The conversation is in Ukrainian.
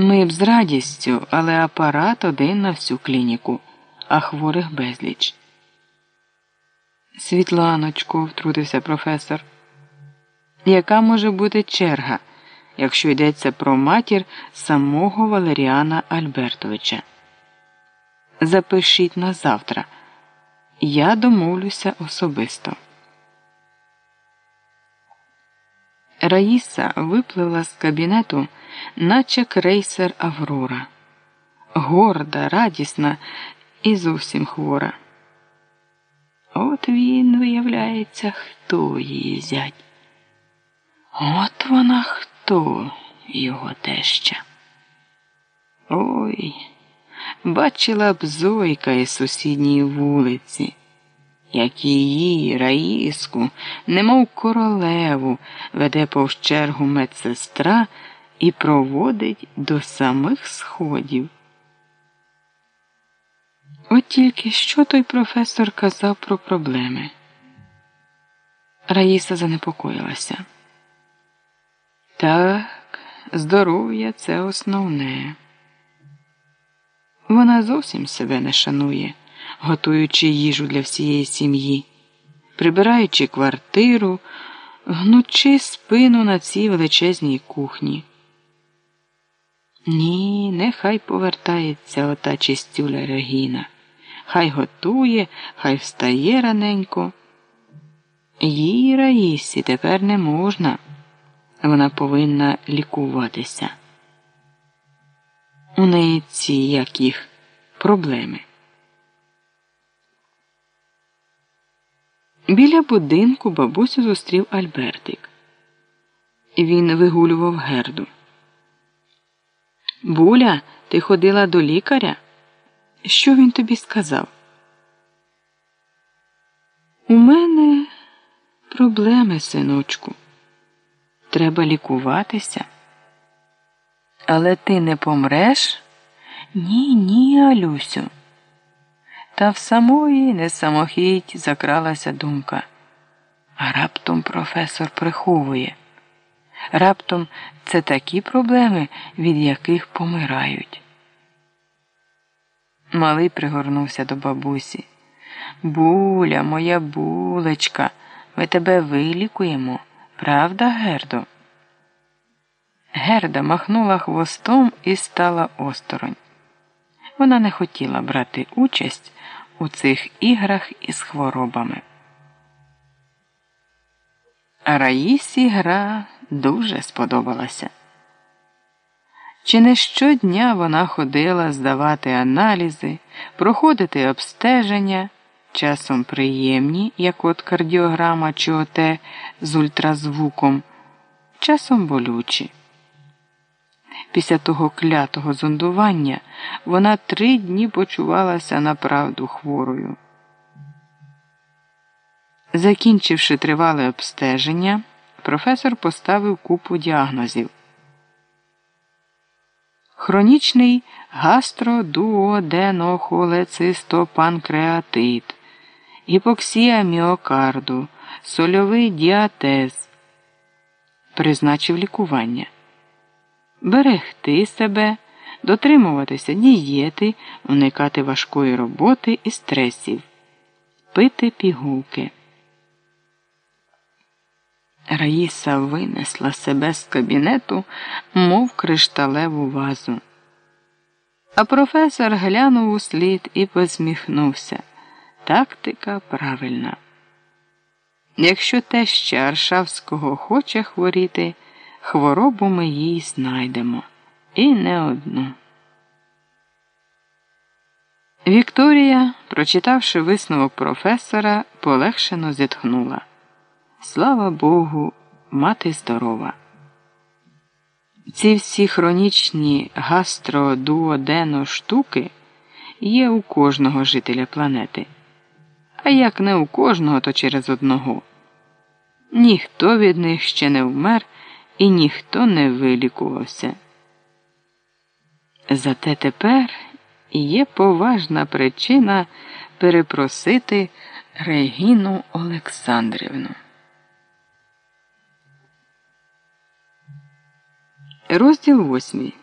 Ми б з радістю, але апарат один на всю клініку, а хворих безліч. Світланочку, втрутився професор. Яка може бути черга, якщо йдеться про матір самого Валеріана Альбертовича? Запишіть на завтра. Я домовлюся особисто. Раїса випливла з кабінету, наче крейсер Аврора, горда, радісна і зовсім хвора. От він, виявляється, хто її зять. От вона хто його теща. Ой, бачила б зойка із сусідньої вулиці як її, Раїску, немов королеву, веде повз чергу медсестра і проводить до самих сходів. От тільки що той професор казав про проблеми. Раїса занепокоїлася. Так, здоров'я це основне. Вона зовсім себе не шанує готуючи їжу для всієї сім'ї, прибираючи квартиру, гнучи спину на цій величезній кухні. Ні, нехай повертається ота чистюля Регіна. Хай готує, хай встає раненько. Їй Раїсі тепер не можна. Вона повинна лікуватися. У неї ці як проблеми. Біля будинку бабусю зустрів Альбертик. Він вигулював герду. Буля, ти ходила до лікаря? Що він тобі сказав? У мене проблеми, синочку. Треба лікуватися. Але ти не помреш? Ні, ні, Алюсю. Та в самої несамохідь закралася думка. А раптом професор приховує. Раптом це такі проблеми, від яких помирають. Малий пригорнувся до бабусі. Буля, моя булечка, ми тебе вилікуємо, правда, Гердо? Герда махнула хвостом і стала осторонь. Вона не хотіла брати участь у цих іграх із хворобами. А Раїсі гра дуже сподобалася. Чи не щодня вона ходила здавати аналізи, проходити обстеження, часом приємні, як от кардіограма чи оте з ультразвуком, часом болючі. Після того клятого зондування вона три дні почувалася направду хворою. Закінчивши тривале обстеження, професор поставив купу діагнозів. Хронічний гастродуоденохолецистопанкреатит, гіпоксія міокарду, сольовий діатез, призначив лікування берегти себе, дотримуватися дієти, уникати важкої роботи і стресів, пити пігулки. Раїса винесла себе з кабінету, мов кришталеву вазу. А професор глянув у слід і посміхнувся. Тактика правильна. Якщо теща Аршавського хоче хворіти, хворобу ми їй знайдемо і не одну. Вікторія, прочитавши висновок професора, полегшено зітхнула. Слава Богу, мати здорова. Ці всі хронічні гастродуодено штуки є у кожного жителя планети. А як не у кожного, то через одного. Ніхто від них ще не вмер і ніхто не вилікувався. Зате тепер є поважна причина перепросити Регіну Олександрівну. Розділ восьмий.